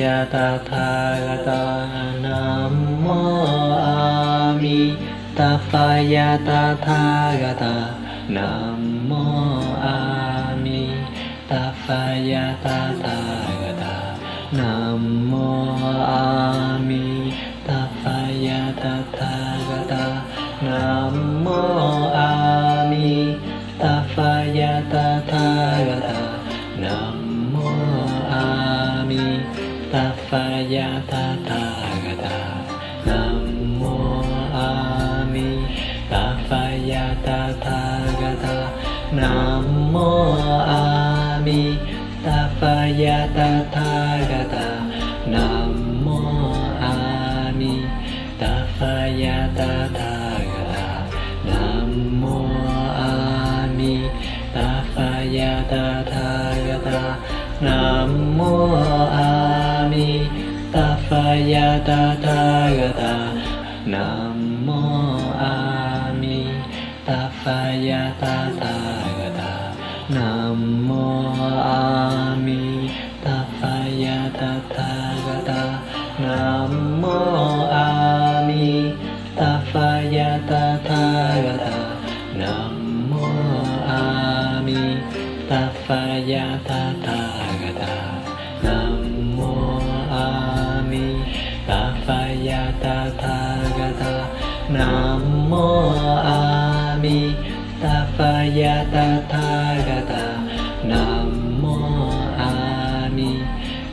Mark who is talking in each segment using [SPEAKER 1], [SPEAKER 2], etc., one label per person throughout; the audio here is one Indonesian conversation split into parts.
[SPEAKER 1] ยะตถาคตานะโมอามิตาายะตถาคตานะโมอามิตายะตถาคตานะโมอามิตายะตถาคตานะโมอามิตายะตถาคตา า パヤタタガタナンモアミタパヤタタガタナモアミタパヤタタガタ发呀哒哒呀哒，南无阿弥达发呀哒哒呀哒。南。ya ta tha ga ta nam mô a ni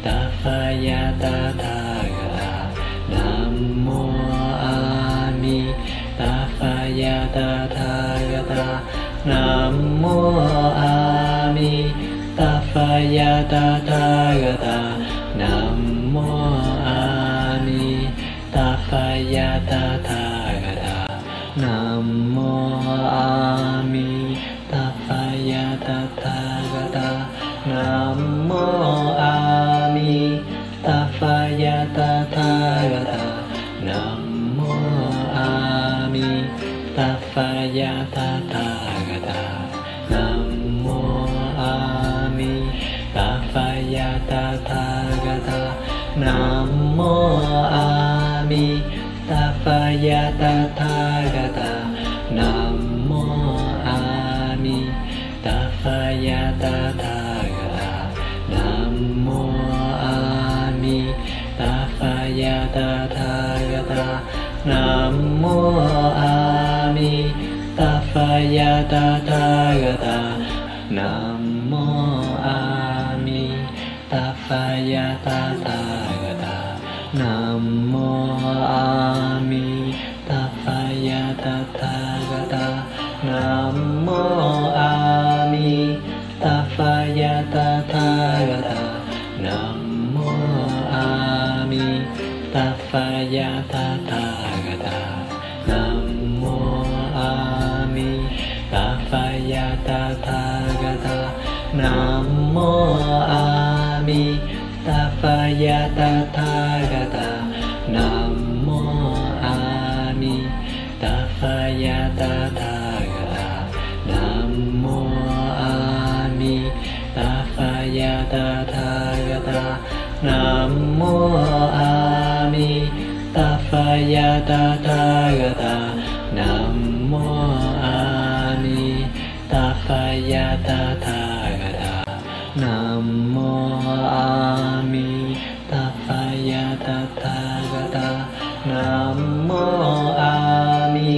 [SPEAKER 1] ta pha ya ta tha ga ta nam mô a ni ta pha ya ta tha ga ta nam mô a ni ta pha ya ta tha ga ta nam mô a ni ta pha ya ta tha ga ta nam Tathagata Namo Ami Tathaya Tathagata Namo Ami Tathaya Tathagata Namo Ami Tathaya Tathagata Namo Ami Tathaya Tathagata ya ta ta ga ta nam mô a mi đà phật ya ta ta ga ta nam mô a mi đà phật ya ta ta ga ta nam mô a mi đà phật ya ta ta ga ta nam mô a mi đà phật ya ta ta ga ta nam mô a ยะตถาคตานะโมอามิตายะตถาคตานะโมอามิตายะตถาคตานะโมอามิ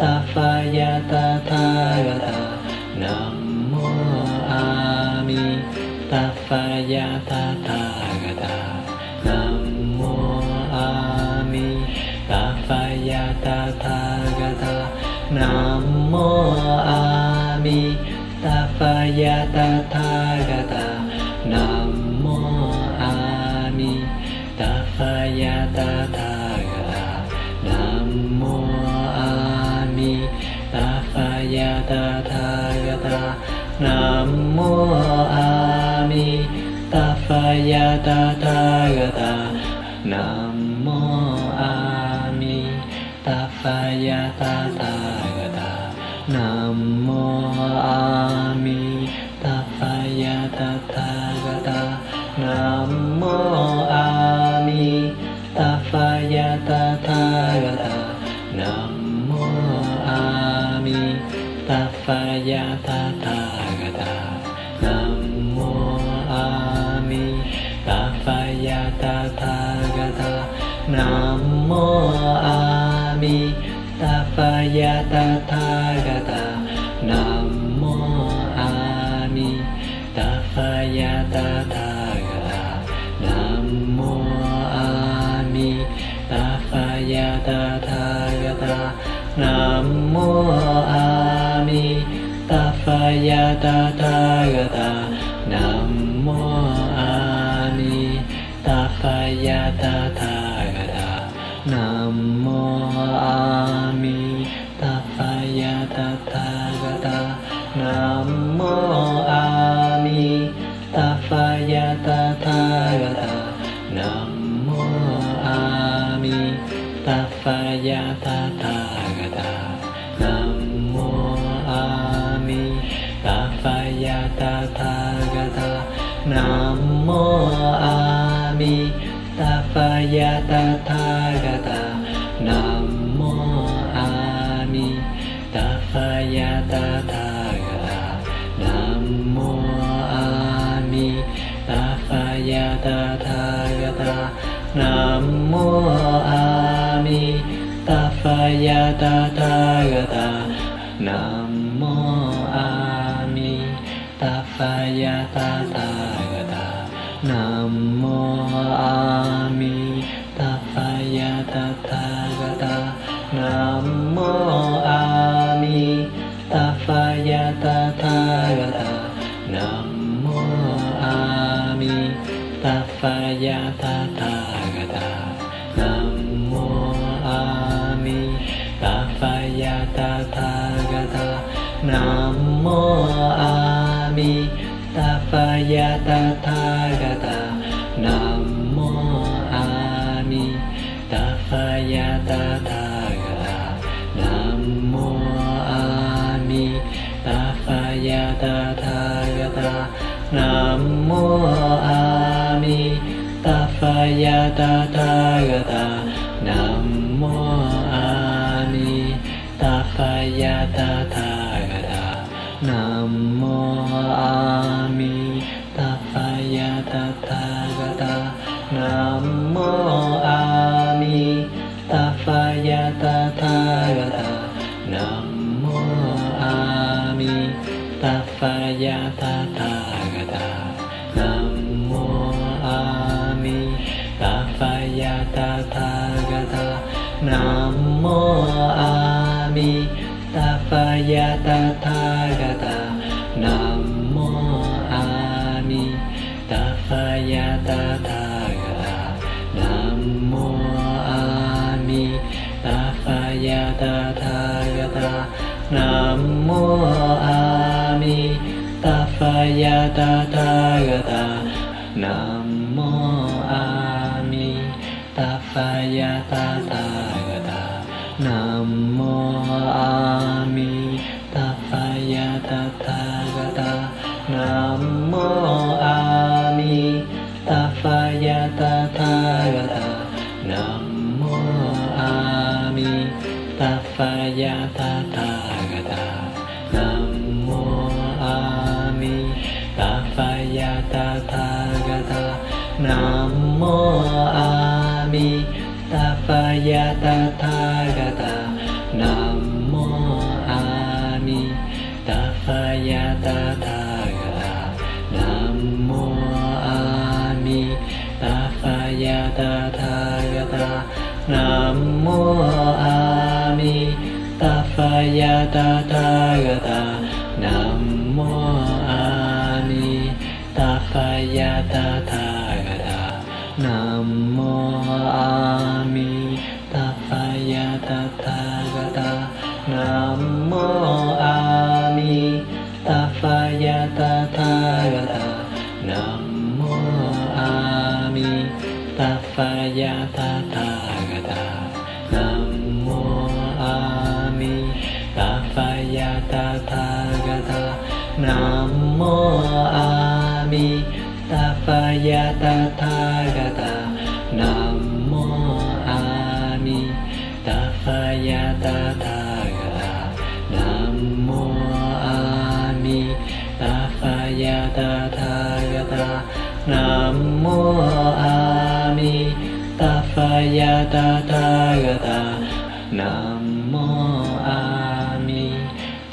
[SPEAKER 1] ตายะตถาคตานะโมอามิตายะตถาคตา มอามิตายะตถาคตานะโมอามิตายะตถาคตานะโมอามิตายะตถาคตานะโมอามิตายะตถาคตานะโมอามิตายะตถา やたたがたなんもあみ。たやたたがたなんもあみ。たやたたがたなんもあみ。たやたたがたなんもあみたやたたがたなんもあみ。发呀达达呀达，南无阿弥达发呀。ta tha ga ta nam mô a namo ta pha ya ta tha ga ta nam mô a ni ta pha ya ya ta ta ga ta nam mô a mi ta pha ya ta ta ga ta nam mô a mi ta pha ya ta ta ga ta nam mô a mi ta pha ya ta ta ga ta nam mô a mi ta pha ya ta ta ga ta nam mô a ตัพพยะตถาคตานัมโมอามิตัพพยะตถาคตานัมโมอามิตัพพยะตถาคตานัมโมอามิตัพพยะตถาคตานัมโมอามิตัพพยะตถาคต Tathagata Namo Ani Tathaya Tathagata Namo Ani Tathaya Tathagata Namo Ani Tathaya Tathagata Namo Ani Tathaya Tathagata やたたがた南やたたがた南無阿弥陀佛やたたがた南無阿弥陀佛やたたがた南無阿弥陀佛やたたがた南無 ya ta ta ga tathagata namo ami tafaya tathagata namo ami tafaya tathagata namo ami tafaya tathagata namo ami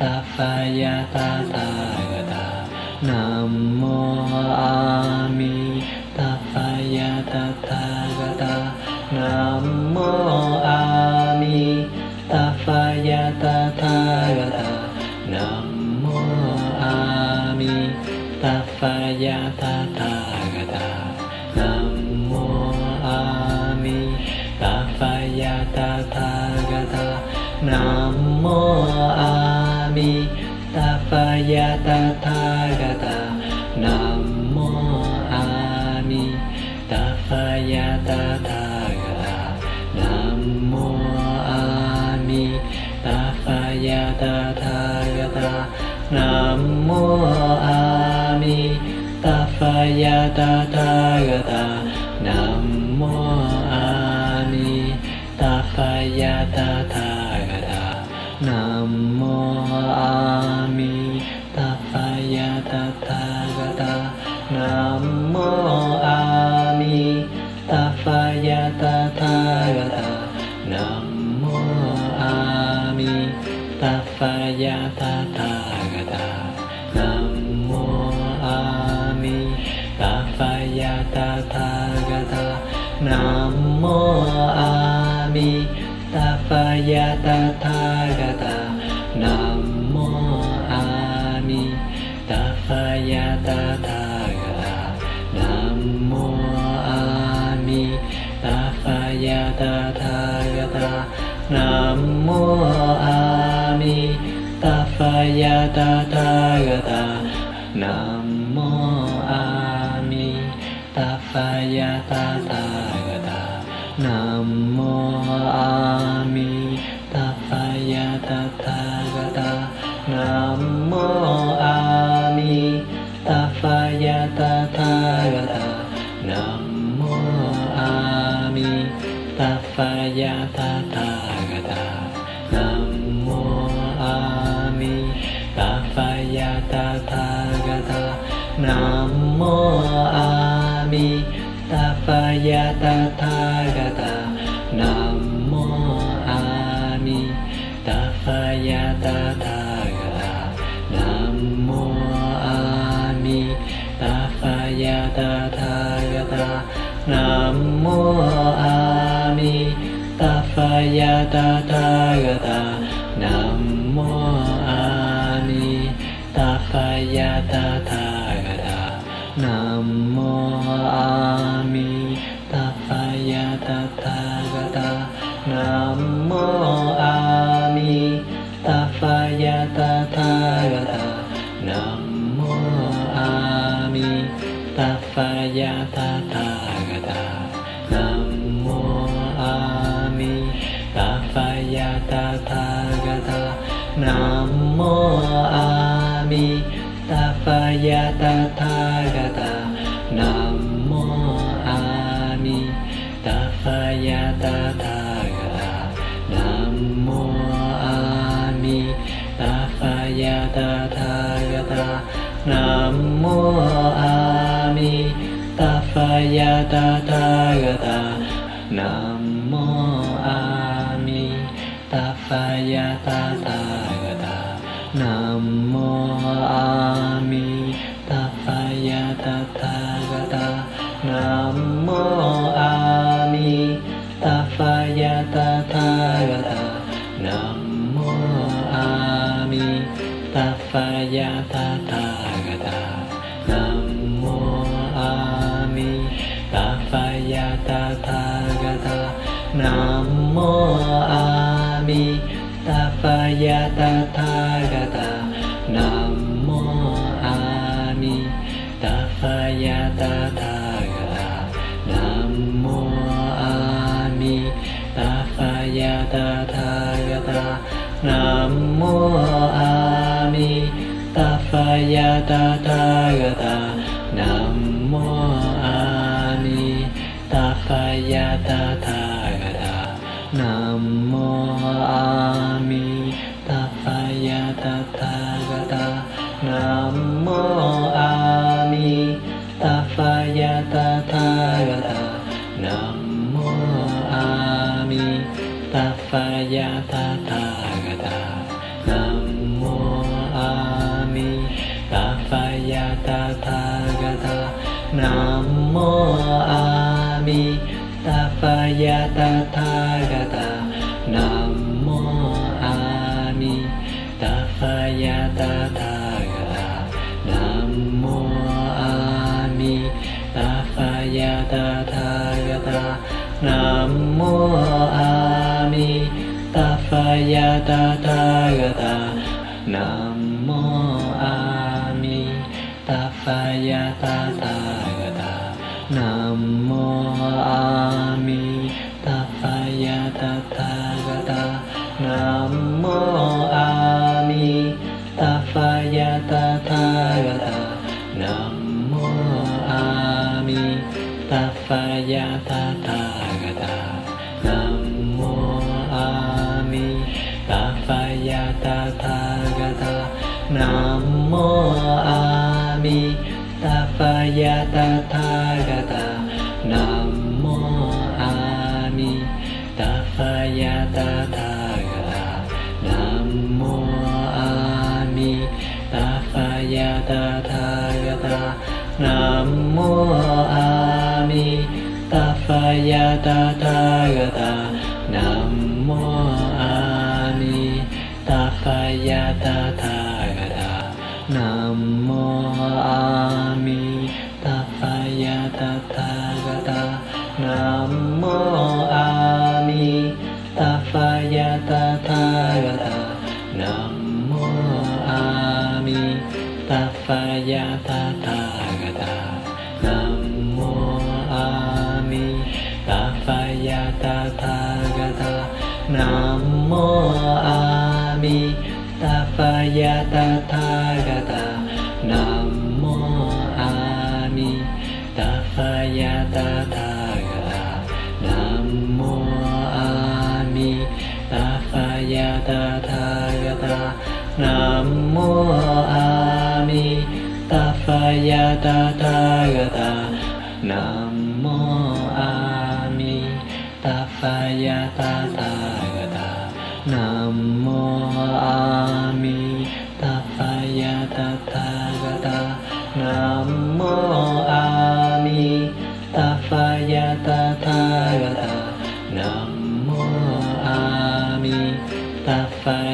[SPEAKER 1] tafaya tathagata やたたがたなんもあみたやたたがなんもあみたやたたがなんもあみたやたたがなんもあみたやたたが南无阿弥。Tathagata, Namo Ani Tathagata, Namo Ami Tathagata, Namo Ami Tathagata, Namo Ami Tathagata. Ami Tapaya Tathagata. Namo Ami Tapaya Tathagata. Namo Ami Tapaya Tathagata. Namo Ami Tapaya Tathagata. Namo Ami Tapaya Tathagata. ya ta ta ga ta nam mô a mi ta pha ya ta ta ga ta nam mô a mi ta pha ya ta ta ga ta nam mô a mi ta pha ya ta ta ga ta nam mô a mi ta pha ya ta ta ga ta nam mô a da da da da da tathagata namo amitabhaya tathagata namo amitabhaya tathagata namo amitabhaya tathagata namo amitabhaya tathagata. やたたがたなんもあみたやたたがたなんもあみたやたたがたなんもあみたやたたがたなんもあみたやたたがた。 พยาตาตากตานัมโมอานิตาพยาตาตากตานัมโมอามิตาพยาตาตากตานัมโมอามิตาพยาตาตากตานัมโมอามิตาพยาตาตา ami tapaya tathagata. Namo ami tapaya tathagata. Namo ami tapaya tathagata. Namo ami tapaya tathagata. Namo ami tapaya tathagata. やたたがたなんもあみたばやたたがたなんもあみたばやたたがたなんもあみたばやたたがたなんもあみたばやたたがた南无阿弥。 ยตาตากตานัมโมอานิตาปยตาตากตานัมโมอามิตาปยตาตากตานัม tathagata namo amitabhaya tathagata namo amitabhaya tathagata namo amitabhaya tathagata namo amitabhaya tathagata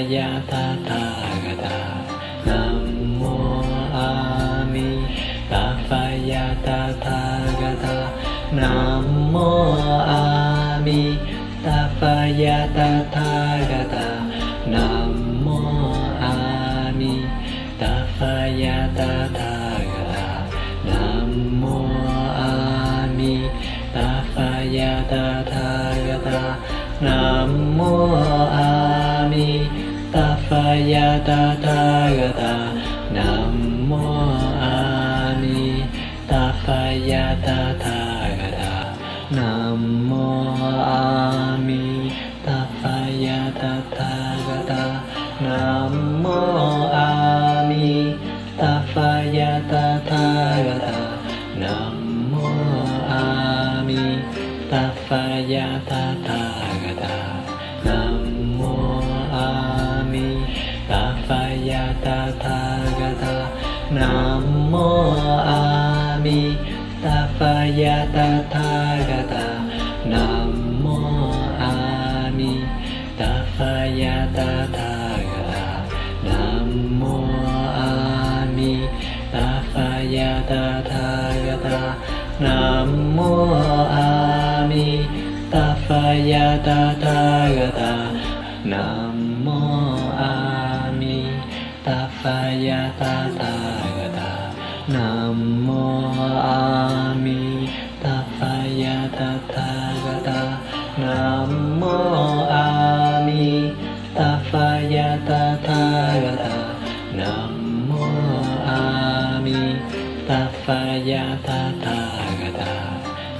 [SPEAKER 1] やたたがた。南無阿弥陀佛やたたがた。南無阿弥陀佛やたたがた。南無阿弥陀佛やたたがた南無阿弥陀佛やたたがた。南阿弥 Nam mô A ปายาตาตากตานัมโมอามิตาปายาตาตากตานัมโมอามิตาปายาตาตากตานัมโมอามิตาปายาตาตากตานัมโมอามิตาปายาตาตา มิตัพพยาตถาคตานะโมอามิตัพพยาตถาคตานะโมอามิตัพพยาตถาคตานะโมอามิตัพพยาตถาคตานะโมอามิตัพพยาตถา ya ta ta ga ta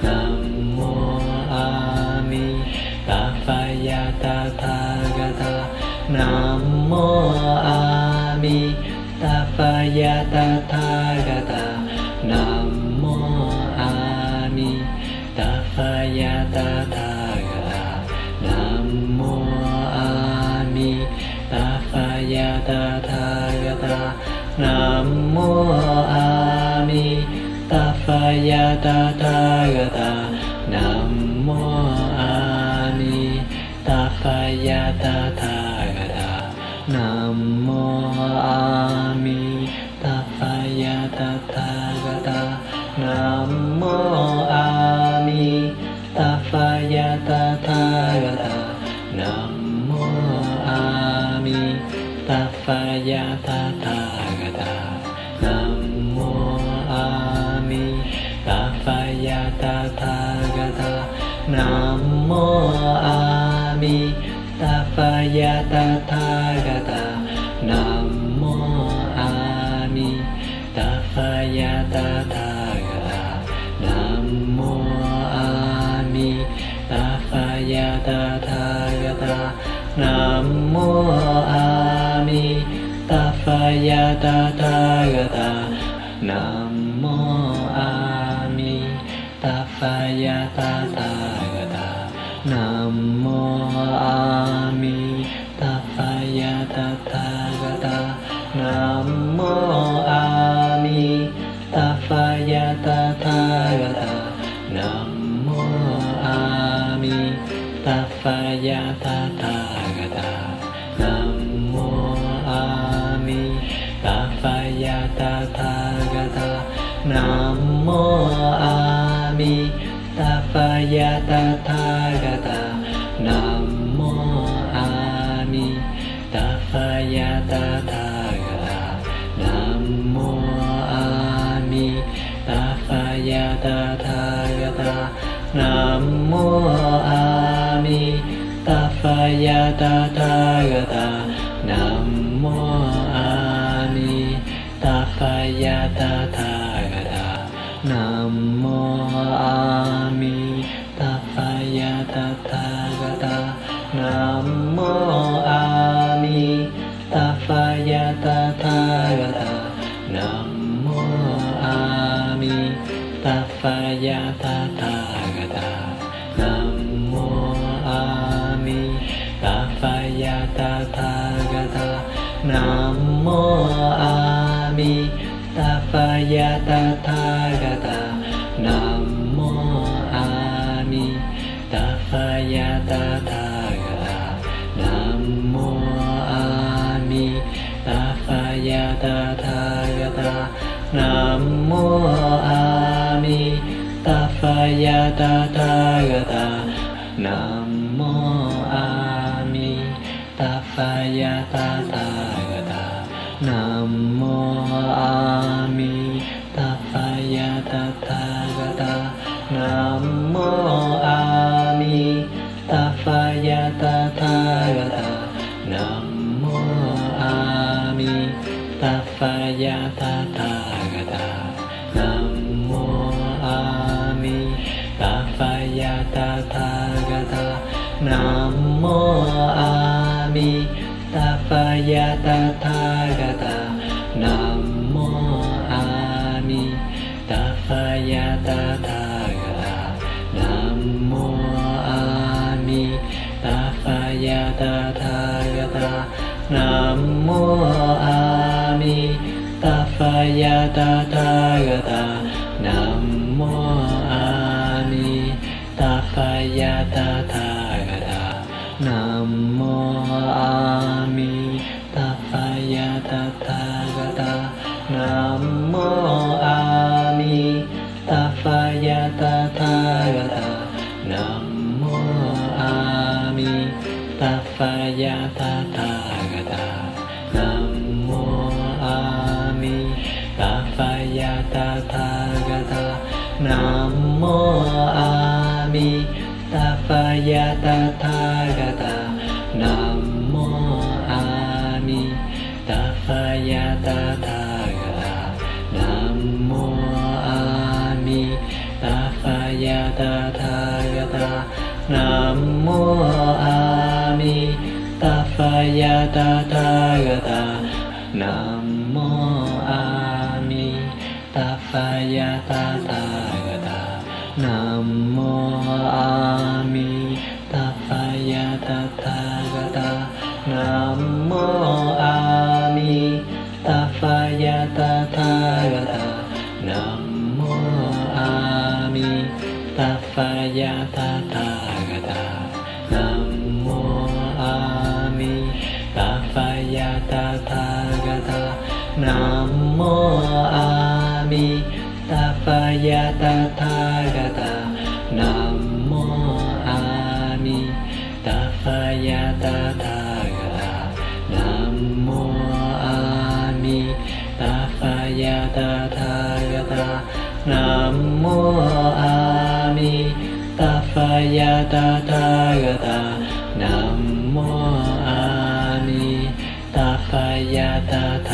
[SPEAKER 1] nam mô a mi ta pha ya ta ta ga ta nam mô a mi ta pha ya ta ta ga ta nam mô a mi ta pha ya ta ta ga ta nam mô a mi ta pha ya ta ta ga ta nam mô a ya ta ta ga ta nam mô ta tha ga ta nam mô a ni ta pha ya ta tha ga nam mô a ni ta pha ya ta tha ga ta nam mô a ni ta pha ya ta tha ta nam mô a ni ta pha ya ta tha ya ta ta ga ta nam mô a mi ta pha ya ta ta ga ta nam mô a mi ta pha ya ta ta ga ta nam mô a mi ta pha ya ta ta ga ta nam mô a mi ta pha ya ta ta ga ta nam mô a Sammasambuddhaya Tathagata Namo Ani Tathaya Tathagata Namo Ami Tathaya Tathagata Namo Ami Tathaya Tathagata Namo Ami Tathaya Tathagata มิตัพพยาตถากตานัมโมอามิตัพพยาตถากตานัมโมอามิตัพพยาตถากตานัมโมอามิตัพพยาตถากตานัมโมอามิตัพพยาตถา 呀哒哒嘎哒，南无阿弥达佛呀哒他嘎哒，南无阿弥达佛呀哒他嘎哒，南无阿弥达佛呀哒他嘎，南无阿弥达佛呀哒，南无。 ยาตาตา tathagata namo ami tathaya tathagata namo ami tathaya tathagata namo ami tathagata namo ami やたたがたなんもあにたぱやたた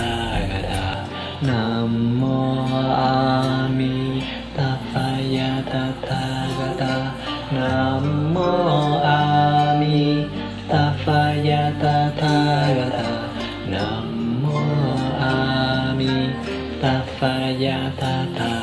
[SPEAKER 1] がたなんもあみたぱやたたがたなんもあみたぱやたたがたなんもあみたぱやたた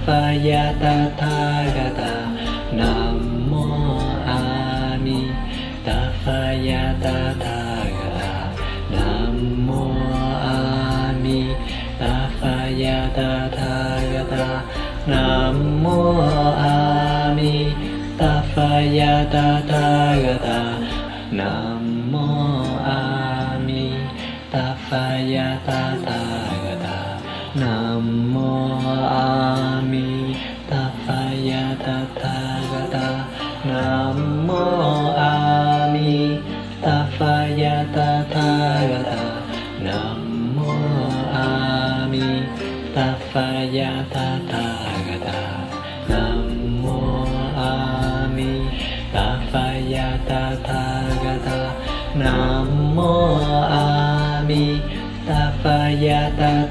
[SPEAKER 1] ตัพพยาตถาคตานะโมอามิตัพพยาตถาคตานะโมอามิตัพพยาตถาคตานะโมอามิตัพพยาตถาคตานะโมอามิตัพพยาตถา やたたがた南無阿弥陀佛やたたがた南無阿弥陀佛やたた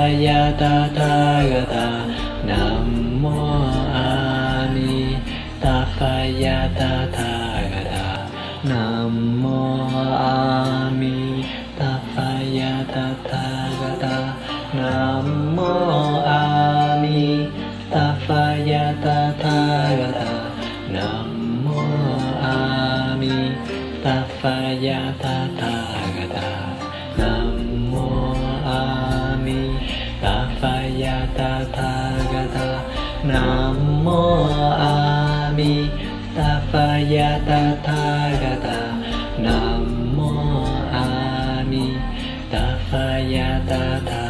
[SPEAKER 1] ตัพพยาตถาคตานะโมอามิตัพพยาตถาคตานะโมอามิตัพพยาตถาคตานะโมอามิตัพพยาตถาคตานะโมอามิตัพพยาตถา ta tha đa ta nam mô a ni đà pha ya ta tha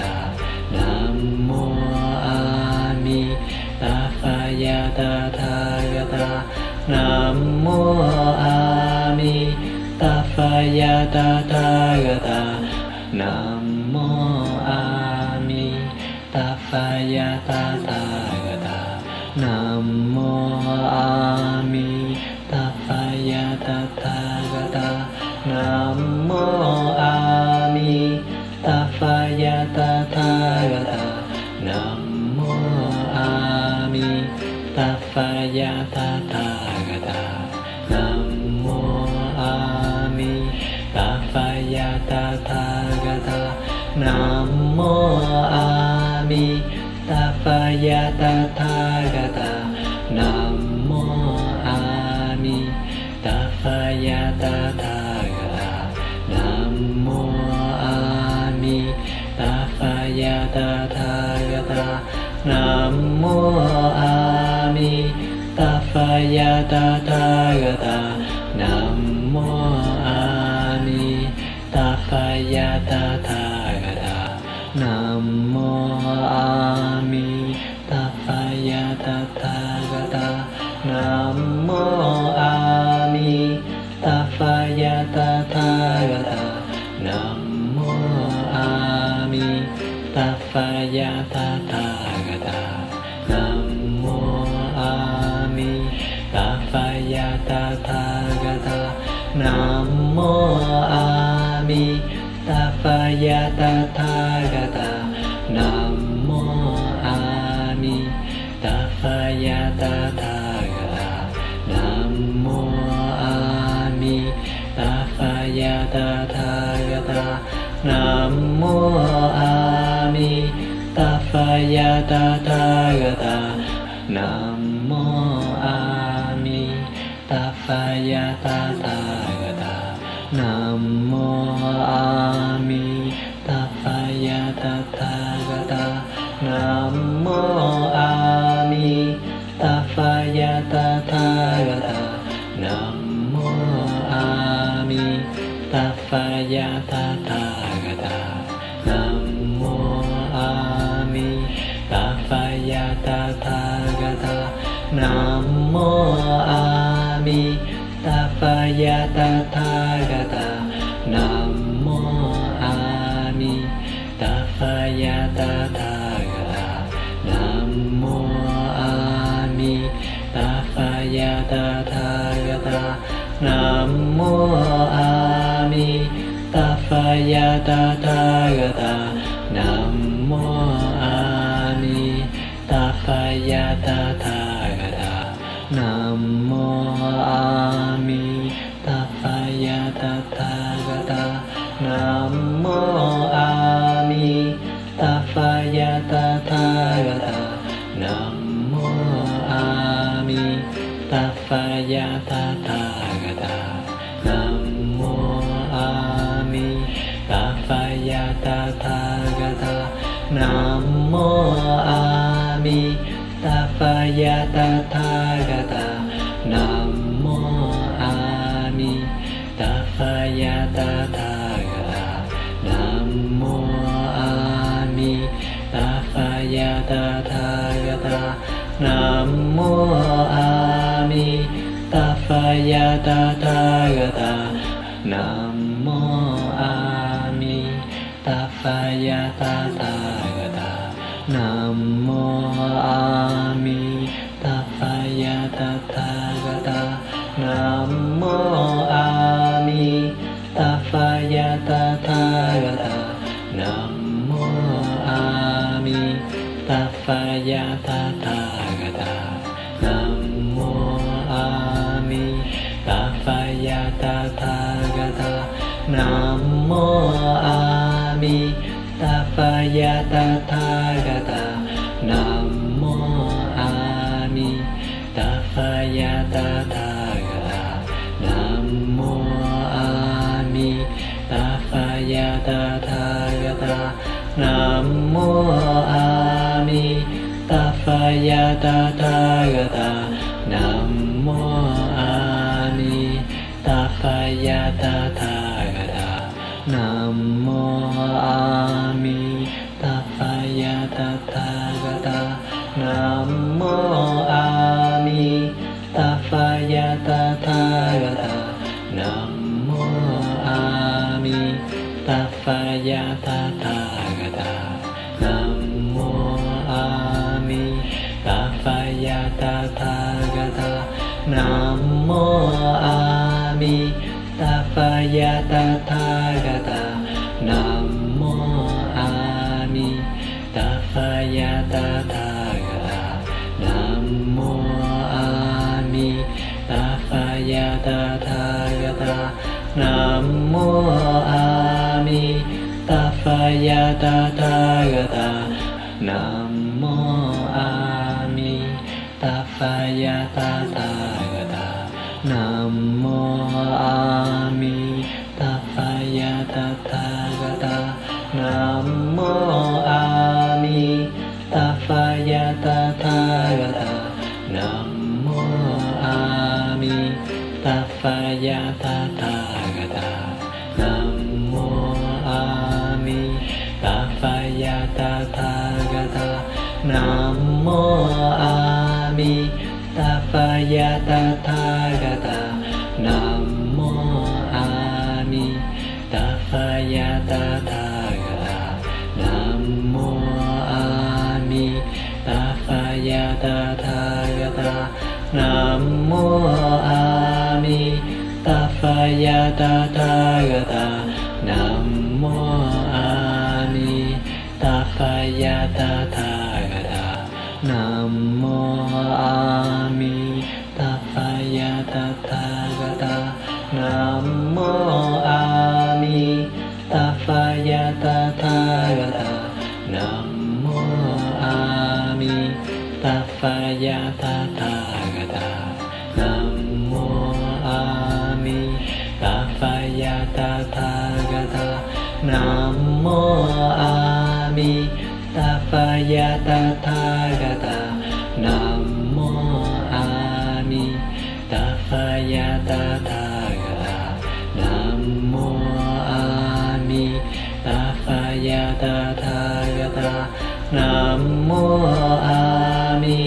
[SPEAKER 1] đa nam mô a ni đà pha ya ta tha đa ta nam mô a ni đà pha ya ta tha đa ta nam mô a ni đà pha ya ta tha ยาตา ta pha ya ta ta ga ta nam mô a ni ta pha ya ta ta ga ta nam mô a mi ta pha ya ta ta ga ta nam mô a mi ta pha ya ta ta ga ta nam mô a mi ta pha ya ta ta ตถาคตานะโมอามิตัปยะตถาคตานะโมอามิตัปยะตถาคตานะโมอามิตัปยะตถาคตานะโมอามิตัปยะตถาคตานะ พพยะตถากตานะโมอามิตัพพยะตถากตานะโมอามิตัพพยะตถากตานะโมอามิตัพพยะตถา ya ta tha ga ta nam mô a ni ta pha ya ta tha ga ta nam mô a ni ta pha ya ta tha ga ta nam mô a ni ta pha ya ta tha ga ta nam mô a ni ta pha ya ta tha ga ta nam mô a mi ナモアミタファヤタタガタナモアミタファヤタタガタナモアミタファヤタタガタナモアミタファヤタタガタ mo ami tafaya tatagata namo ami tafaya tatagata namo ami tafaya tatagata namo ami tafaya tatagata namo ami tafaya tatagata ตัพพยะตถากตานะโมอามิตัพพยะตถากตานะโมอามิตัพพยะตถากตานะโมอามิตัพพยะตถากตานะโมอามิตัพพยะตถากต ami tapaya tathagata namo ami tapaya tathagata namo ami tapaya tathagata namo ami tapaya tathagata namo ami tapaya tathagata やたたがたなんもあみたばやたたがたなんもあみたばやたたがたなんもあみたばやたたがたなんもあみたばやたたがたなんもあみたやたたがたなんもあにたぱやたたがたなんもあみたぱやたたがたなんもあみたぱやたたがたなんもあみたぱやた tathagata namo ani tafaya tathagata namo ani tafaya tathagata namo ani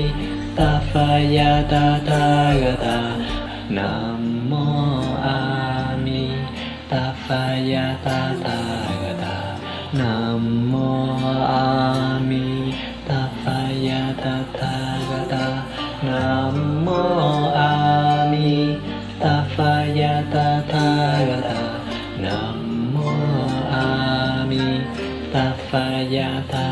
[SPEAKER 1] tafaya tathagata namo ami tafaya tathagata ยาทา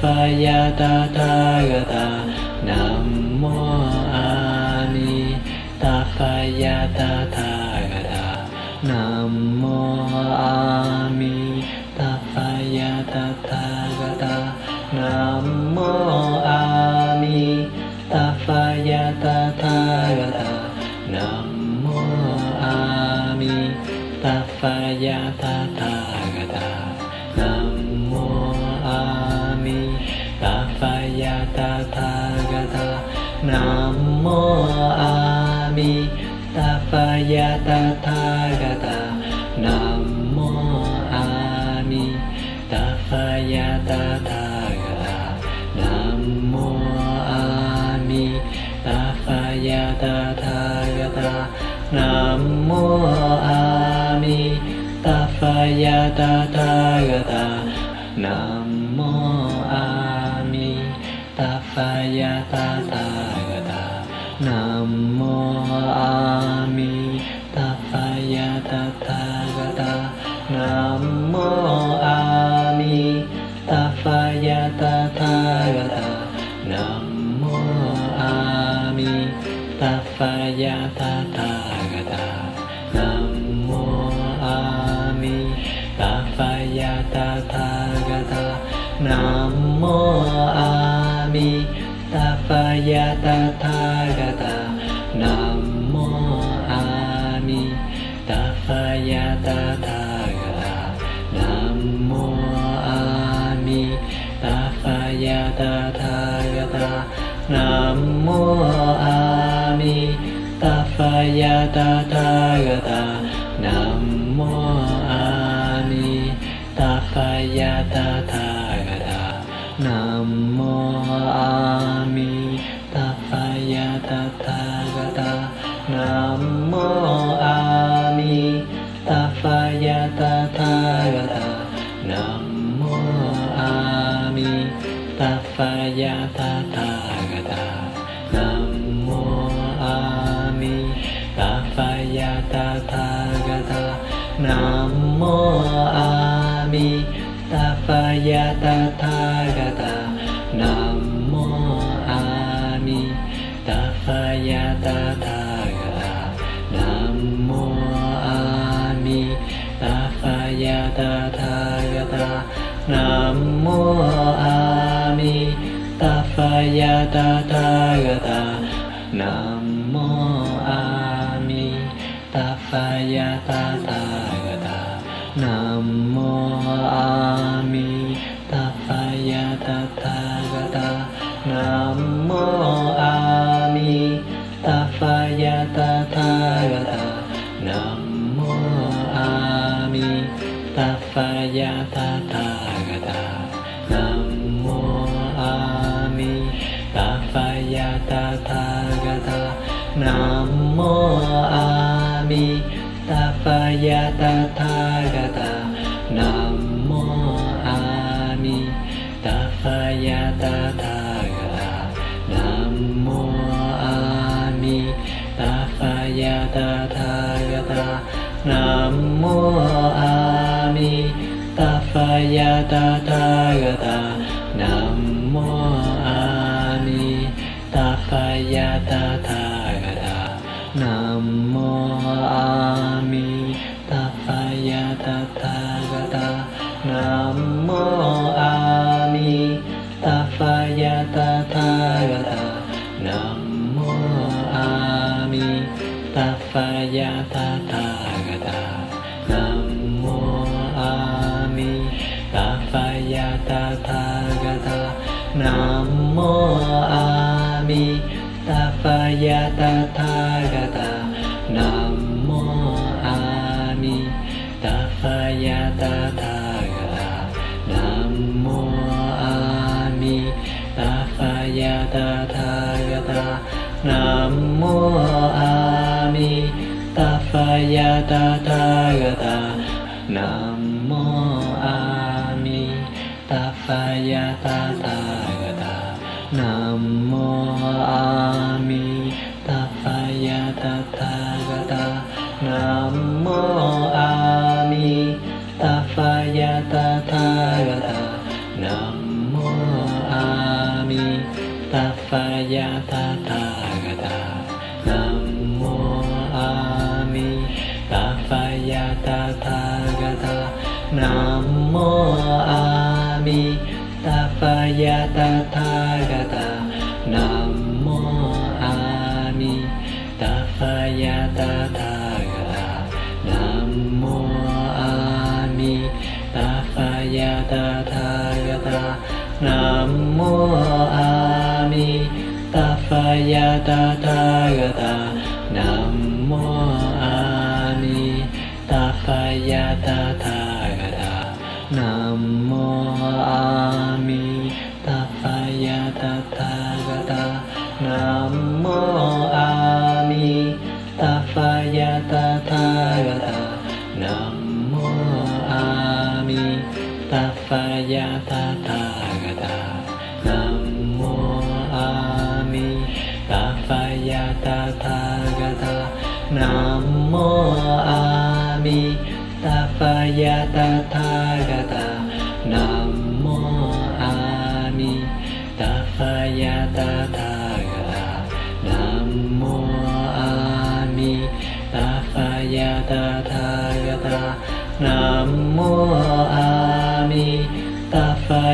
[SPEAKER 1] พยาตาตากตานัมโมอานิตาพยาตาตากตานัมโมอามิตาพยาตาตากตานัมโมอามิตาพยาตาตากตานัมโมอามิตาพยาตาตา ami tapaya tathagata namo ami tapaya tathagata namo ami tapaya tathagata namo ami tapaya tathagata namo ami tapaya tathagata やたたがたなんもあみたばやたたがたなんもあみたばやたたがたなんもあみたばやたたがたなんもあみたばやたたがたなんもあみ ya ta ta ga ta nam mô ya Ta Ta Ga Ta namo ami Ta Ta. ายะตาตากตานัมโมอานิตาปายะตาตากตานัมโมอามิตาปายะตาตากตานัมโมอามิตาปายะตาตากตานัมโมอามิตาปายะตาตา Sapaya Tathagata Namo Ami Tathaya Tathagata Namo Ami Tathaya Tathagata Namo Ami Tathaya Tathagata Namo Ami Tathaya Tathagata やたたがたなんもあみたばやたたがたなんもあみたばやたた呀哒哒呀哒，南无阿弥达佛呀哒哒呀哒，南无阿。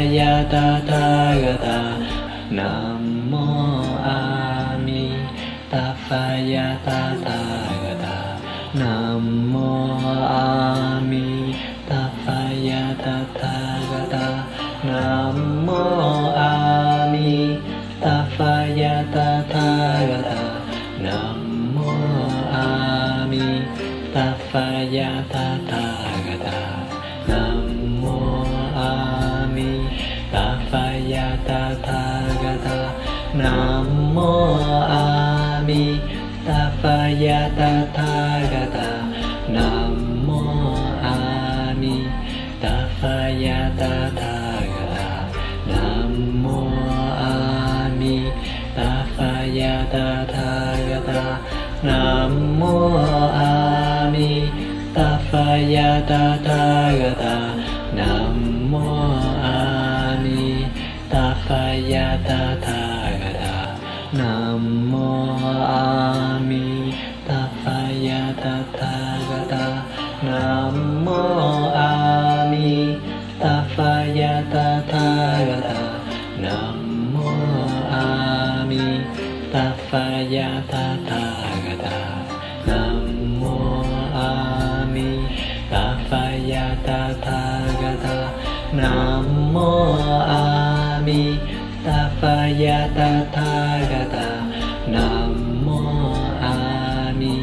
[SPEAKER 1] ya tata gata namo ami tafaya tata gata namo ami tafaya tata gata namo ami tafaya tata gata namo ami tafaya tata สยตาตากตานัมโมอานิตาสยตาตากตานัมโมอามิตาสยตาตากตานัมโมอามิตาสยตาตากตานัมโมอามิตาสยตาตา ปยาตาทากตานัมโมอามิ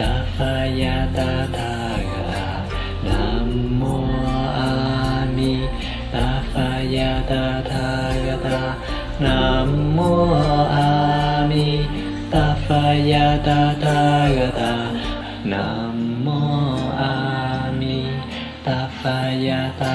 [SPEAKER 1] ตัปยาตาทากตานัมโมอามิตัปยาตาทากตานัมโมอามิตัปยาตาทากตานัมโมอามิตัปยาตา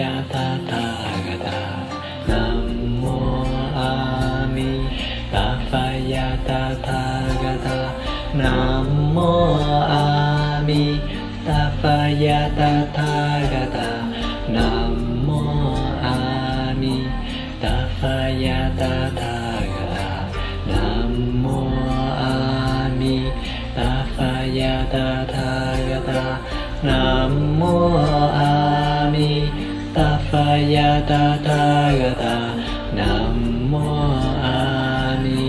[SPEAKER 1] やたたがた南無阿弥陀佛やたたがたなんもあみた佛やたた ยตาตากตานัมโมอานิ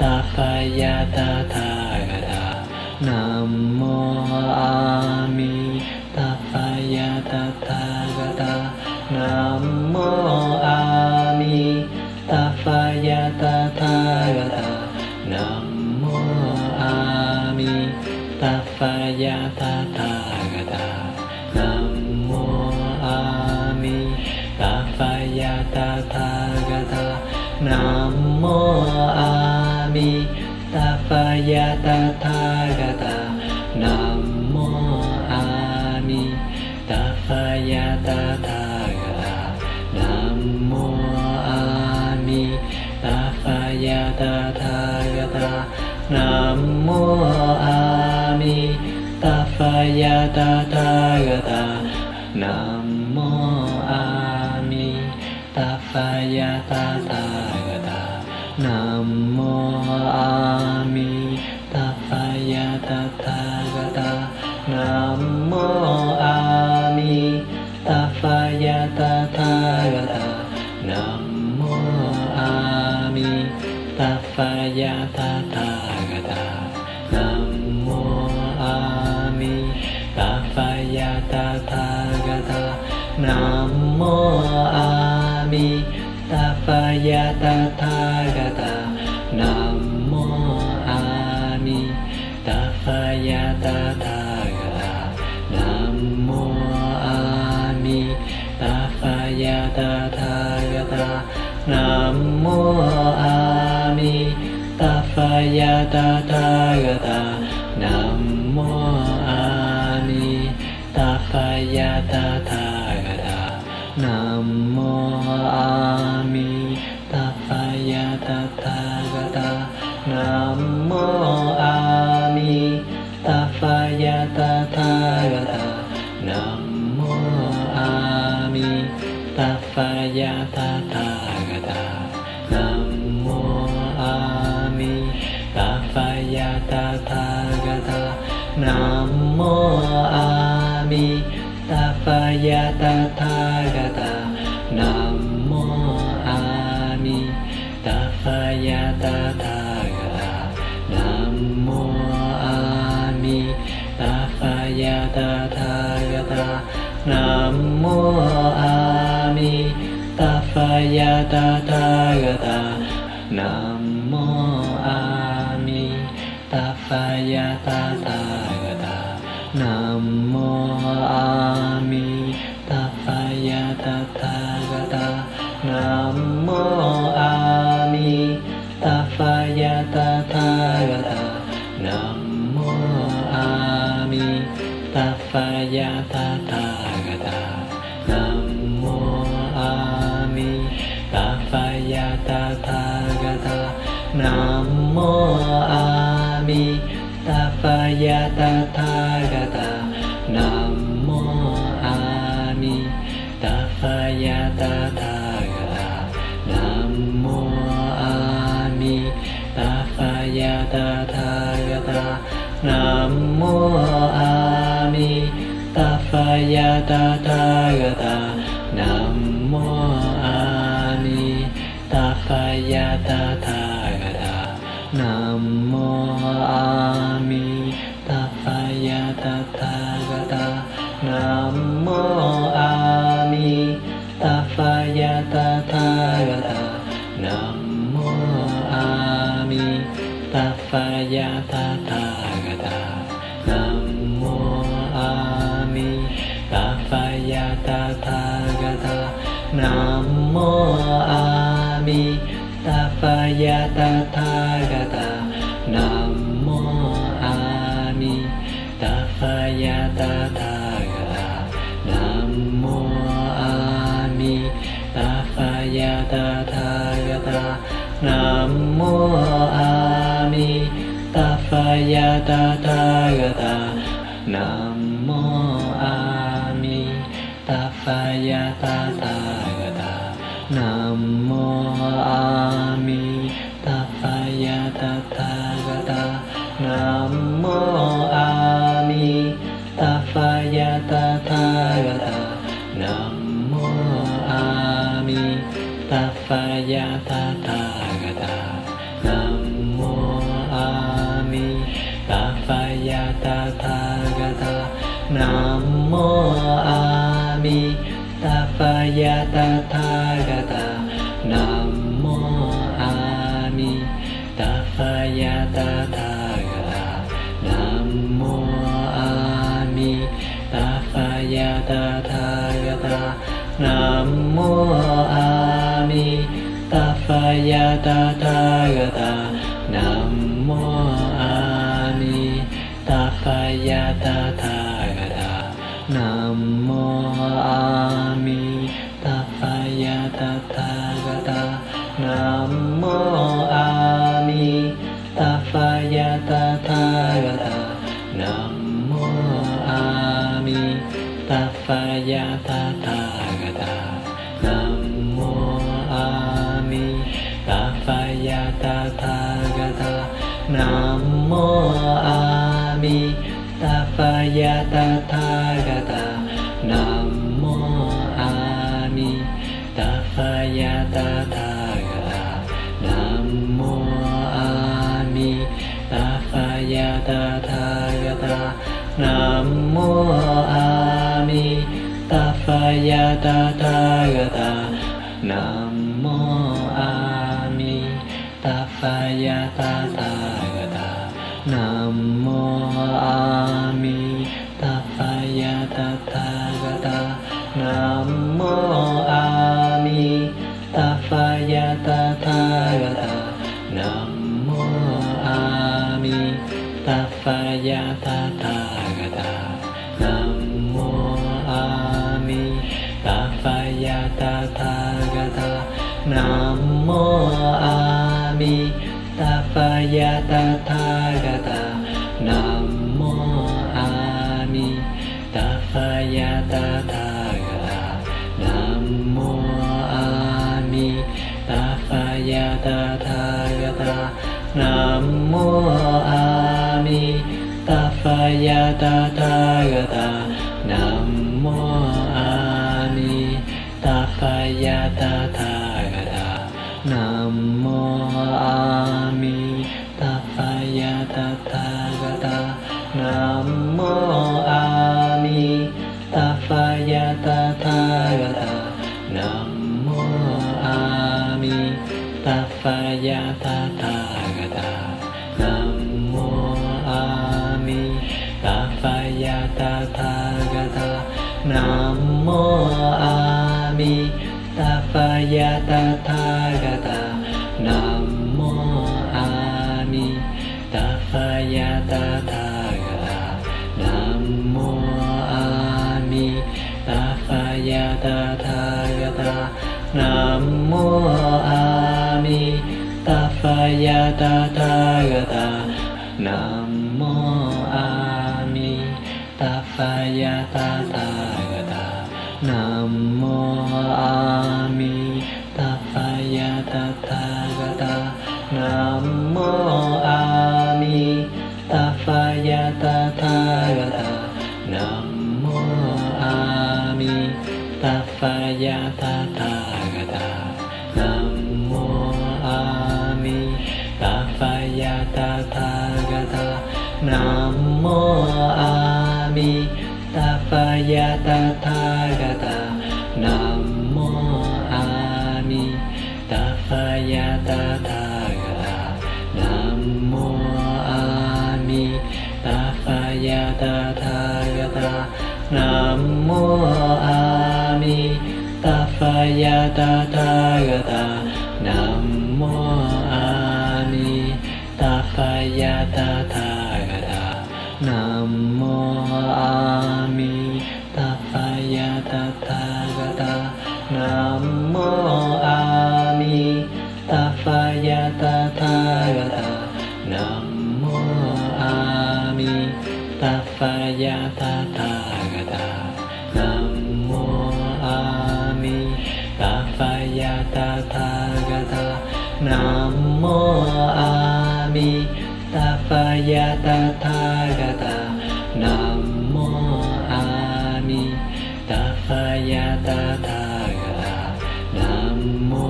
[SPEAKER 1] ตาปยตาตากตานัมโมอามิตาปยตาตากตานัม tathagata namo ami tafaya tathagata namo ami tafaya tathagata namo ami tafaya tathagata namo ami tafaya tathagata ยาตา パヤタタガタナンモアミタパヤタタガタナンモアミタパヤタタガタナンモアミタパヤタタガタナモアミタパヤタタガタ Sapaya Tathagata Namo Ami Tafaya Tathagata Namo Ami Tafaya Tathagata Namo Ami Tafaya Tathagata Namo Ami Tafaya Tathagata ya ta ta ga ta nam mô a mi ta pha ya ta ta ga ta nam mô a mi ta pha ya ta ta ga ta nam mô a mi ta pha ya ta ta ga ta nam mô a mi ta pha ya ta ta ga ta nam mô ยตาทากตานัมโมอานิตาปยตาทากตานัมโมอามิตาปยตาท tathagata namo amitabhaya tathagata namo amitabhaya tathagata namo amitabhaya tathagata namo amitabhaya tathagata 压他ายะตาทากตานัมโมอานิตาปายะตาทากตานัมโมอามิตาปายะตาทากตานัมโมอามิตาปายะตาทากตานัมโมอามิตาปายะตาทา Ami Tathaya Tathagata. Namo Ami Tathaya Tathagata. Namo Ami Tathaya Tathagata. Namo Ami Tathaya Tathagata. Namo Ami Tathaya Tathagata やたたがたなんもあみたばやたたがたなんもあみたばやたたがたなんもあみたばやたたがたなんもあみたばやたたがたなんもあみ ยตาตากตานัมโมอานิตาปยตาตากตานัมโมอามิตาปยตาตากตานัมโม tathagata namo amitabhaya tathagata namo amitabhaya tathagata namo amitabhaya tathagata namo amitabhaya tathagata ยาทาง พยาตาตากตานัมโมอามิตาพยาตาตากตานัมโมอามิตาพยาตาตากตานัมโมอามิตาพยาตาตากตานัมโมอามิตาพยาตาตา ami tapaya tathagata namo ami tapaya tathagata namo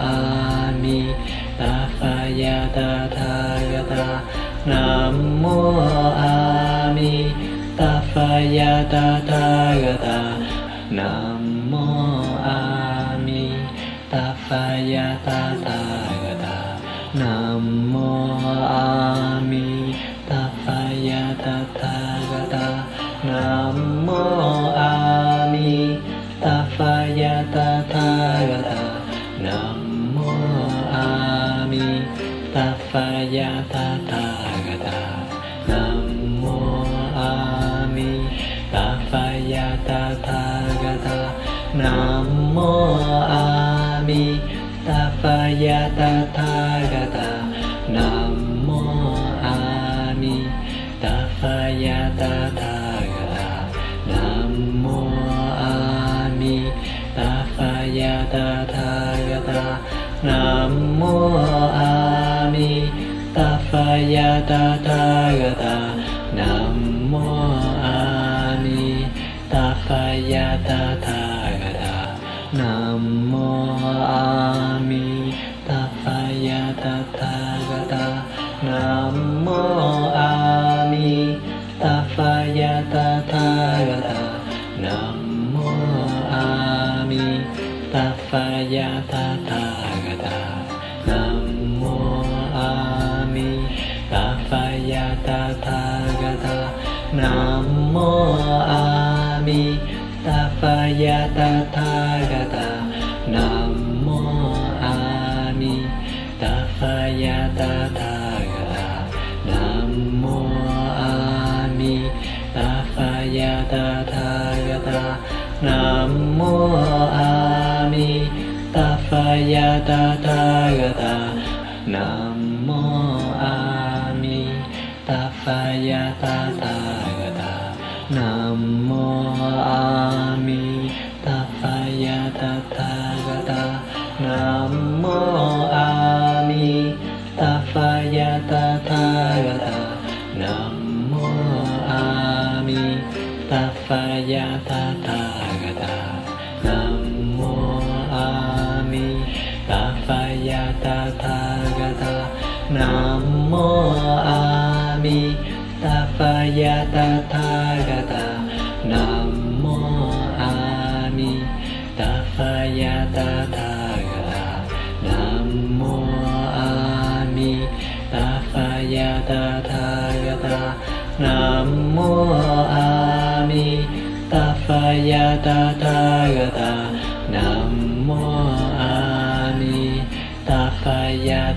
[SPEAKER 1] ami tapaya tathagata namo ami tapaya tathagata namo ami tapaya tathagata やたたがたなんもあみたばやたたがたなんもあみたばやたたがたなんもあみたばやたたがたなんもあみたばやたたがたなんもあみ ยตาทากตานัมโมอานิตาปยตาทากตานัมโมอามิตาปยตาทากตานัม tathagata namo amitabhaya tathagata namo amitabhaya tathagata namo amitabhaya tathagata namo amitabhaya tathagata ya ta ta 发呀哒哒呀哒南无阿弥陀佛呀